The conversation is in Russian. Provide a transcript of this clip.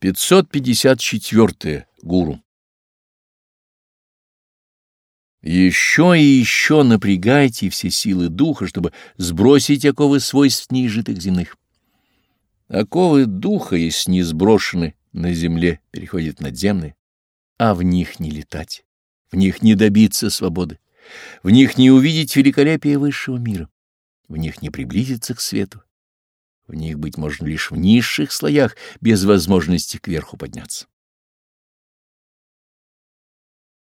554. Гуру. Еще и еще напрягайте все силы духа, чтобы сбросить оковы свойств неизжитых земных. Оковы духа, если не сброшены на земле, переходят надземные, а в них не летать, в них не добиться свободы, в них не увидеть великолепие высшего мира, в них не приблизиться к свету. В них быть можно лишь в низших слоях, без возможности кверху подняться.